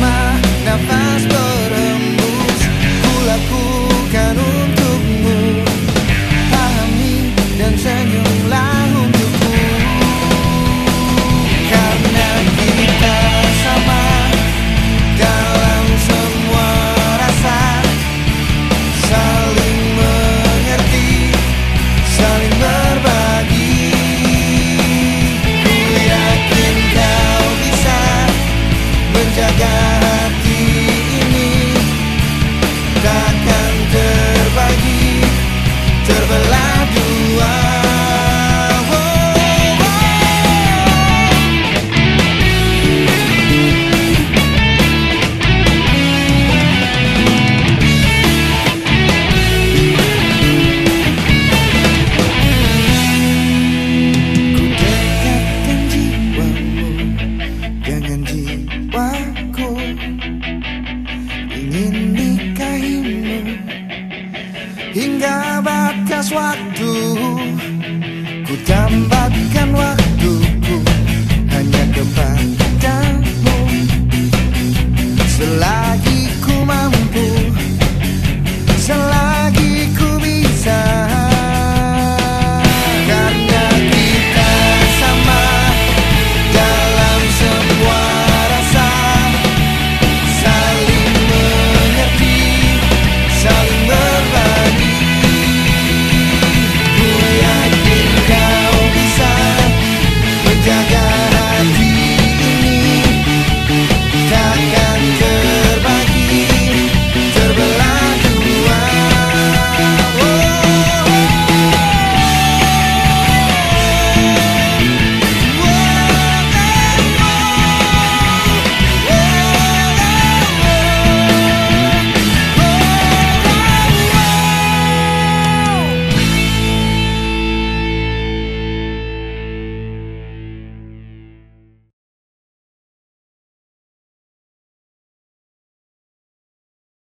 my hingga batas waktu ku tambahkan waktu